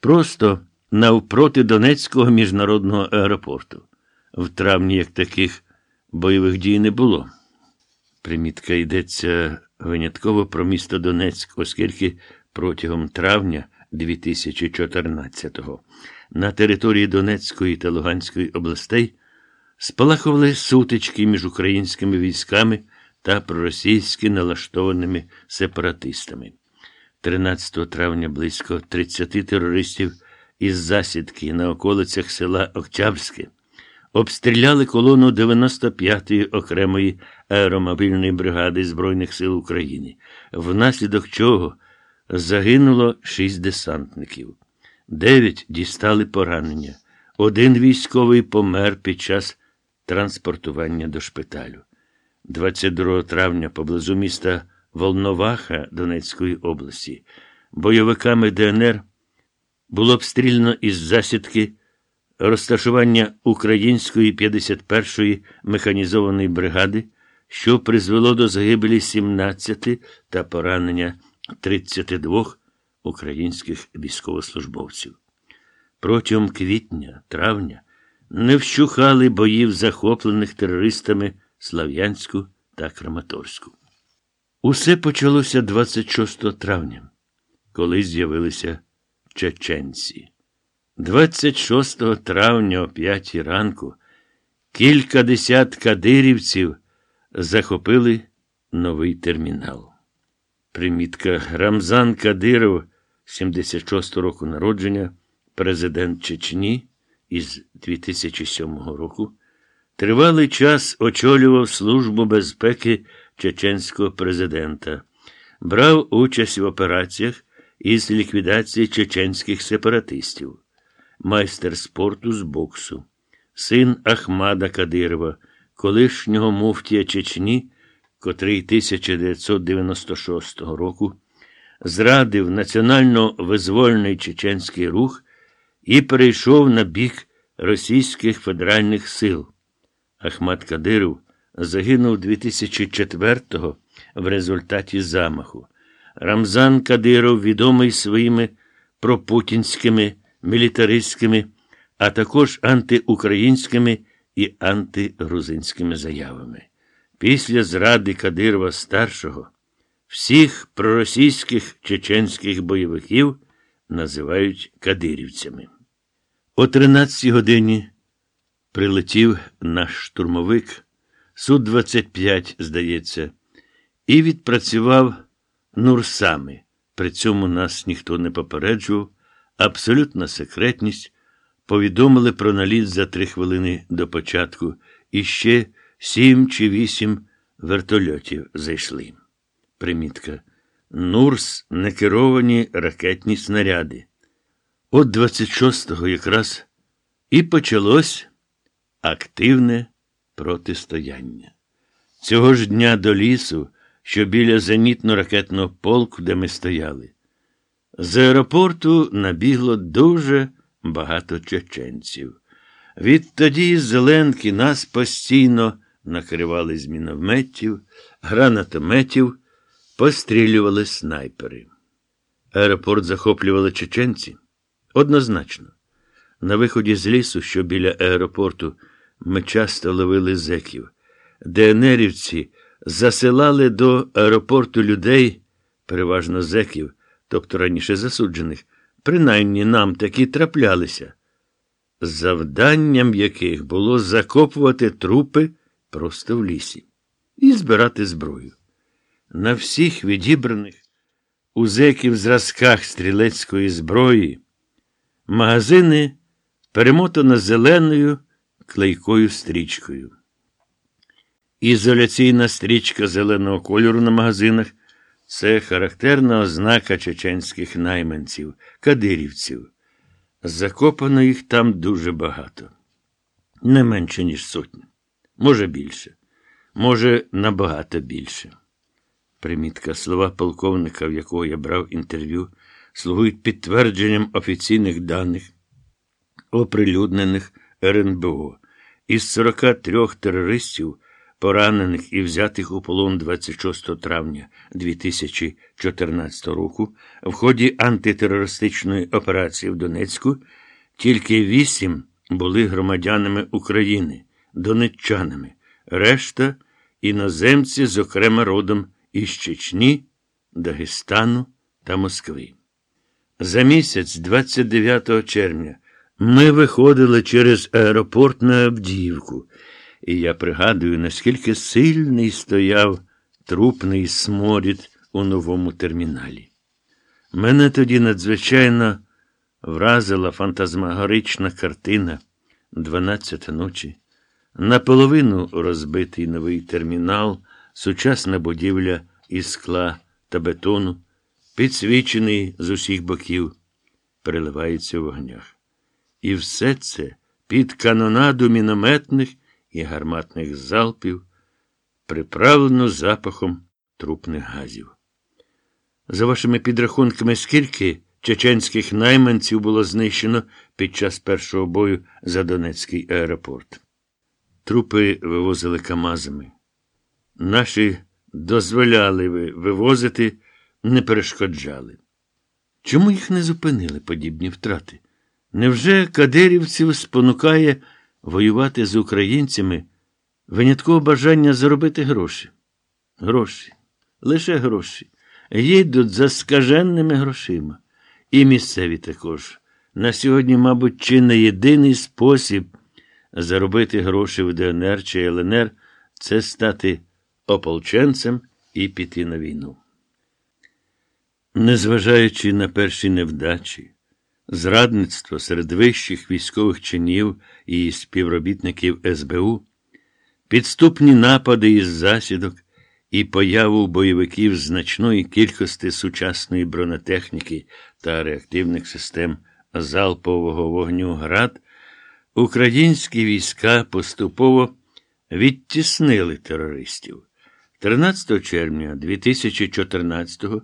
просто навпроти Донецького міжнародного аеропорту. В травні як таких бойових дій не було. Примітка йдеться винятково про місто Донецьк, оскільки протягом травня 2014-го на території Донецької та Луганської областей спалахували сутички між українськими військами та проросійськи налаштованими сепаратистами. 13 травня близько 30 терористів із засідки на околицях села Октябрське обстріляли колону 95-ї окремої аеромобільної бригади Збройних сил України, внаслідок чого загинуло шість десантників. Дев'ять дістали поранення. Один військовий помер під час транспортування до шпиталю. 22 травня поблизу міста Волноваха Донецької області бойовиками ДНР було обстріляно із засідки розташування української 51-ї механізованої бригади, що призвело до загибелі 17 та поранення 32 українських військовослужбовців. Протягом квітня, травня не вщухали боїв захоплених терористами Слав'янську та Краматорську. Усе почалося 26 травня, коли з'явилися чеченці. 26 травня о 5 ранку кілька десят кадирівців захопили новий термінал. Примітка Рамзан Кадиров, 76 року народження, президент Чечні із 2007 року, тривалий час очолював Службу безпеки чеченського президента, брав участь в операціях із ліквідації чеченських сепаратистів, майстер спорту з боксу, син Ахмада Кадирова, колишнього муфтія Чечні, котрий 1996 року зрадив національно-визвольний чеченський рух і перейшов на бік російських федеральних сил. Ахмад Кадиров загинув 2004-го в результаті замаху. Рамзан Кадиров відомий своїми пропутінськими, мілітаристськими, а також антиукраїнськими і антигрузинськими заявами. Після зради Кадирова старшого всіх проросійських чеченських бойовиків називають кадирівцями. О 13 годині прилетів наш штурмовик, Су-25, здається, і відпрацював нурсами. При цьому нас ніхто не попереджував, абсолютна секретність. Повідомили про наліт за три хвилини до початку, і ще сім чи вісім вертольотів зайшли. Примітка. Нурс некеровані ракетні снаряди. От 26-го якраз і почалось активне протистояння. Цього ж дня до лісу, що біля зенітно-ракетного полку, де ми стояли, з аеропорту набігло дуже багато чеченців. Відтоді Зеленки нас постійно накривали з мінометів, гранатометів, пострілювали снайпери. Аеропорт захоплювали чеченці? Однозначно. На виході з лісу, що біля аеропорту, ми часто ловили зеків. ДНРівці засилали до аеропорту людей, переважно зеків, тобто раніше засуджених, принаймні нам такі траплялися, завданням яких було закопувати трупи просто в лісі і збирати зброю. На всіх відібраних у зеків зразках стрілецької зброї магазини перемотано зеленою клейкою стрічкою. Ізоляційна стрічка зеленого кольору на магазинах це характерна ознака чеченських найманців, кадирівців. Закопано їх там дуже багато. Не менше, ніж сотня. Може, більше. Може, набагато більше. Примітка слова полковника, в якого я брав інтерв'ю, слугують підтвердженням офіційних даних, оприлюднених РНБО. Із 43 терористів поранених і взятих у полон 26 травня 2014 року в ході антитерористичної операції в Донецьку тільки вісім були громадянами України, донеччанами, решта іноземці, зокрема родом із Чечні, Дагестану та Москви. За місяць, 29 червня, ми виходили через аеропорт на Авдіївку, і я пригадую, наскільки сильний стояв трупний сморід у новому терміналі. Мене тоді надзвичайно вразила фантазмагорична картина «12 ночі. Наполовину розбитий новий термінал, сучасна будівля із скла та бетону, підсвічений з усіх боків, переливається в вогнях. І все це під канонаду мінометних і гарматних залпів, приправлено запахом трупних газів. За вашими підрахунками, скільки чеченських найманців було знищено під час першого бою за Донецький аеропорт? Трупи вивозили камазами. Наші дозволяли ви вивозити, не перешкоджали. Чому їх не зупинили подібні втрати? Невже кадирівців спонукає воювати з українцями винятково бажання заробити гроші? Гроші, лише гроші. Їдуть за скаженними грошима. І місцеві також. На сьогодні, мабуть, чи не єдиний спосіб заробити гроші в ДНР чи ЛНР це стати ополченцем і піти на війну. Незважаючи на перші невдачі, зрадництво серед вищих військових чинів і співробітників СБУ, підступні напади із засідок і появу бойовиків значної кількості сучасної бронетехніки та реактивних систем залпового вогню ГРАД, українські війська поступово відтіснили терористів. 13 червня 2014-го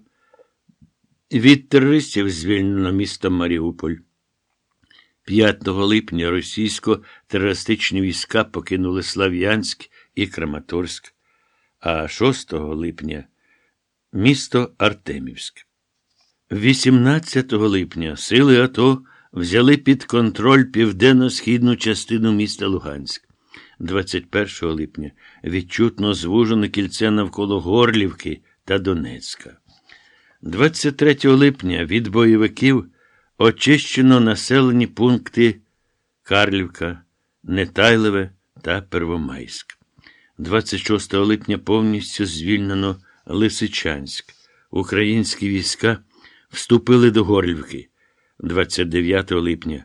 від терористів звільнено місто Маріуполь. 5 липня російсько-терористичні війська покинули Слав'янськ і Краматорськ, а 6 липня місто Артемівськ. 18 липня сили АТО взяли під контроль південно-східну частину міста Луганськ. 21 липня відчутно звужено кільце навколо Горлівки та Донецька. 23 липня від бойовиків очищено населені пункти Карлівка, Нетайлеве та Первомайськ. 26 липня повністю звільнено Лисичанськ. Українські війська вступили до Горлівки. 29 липня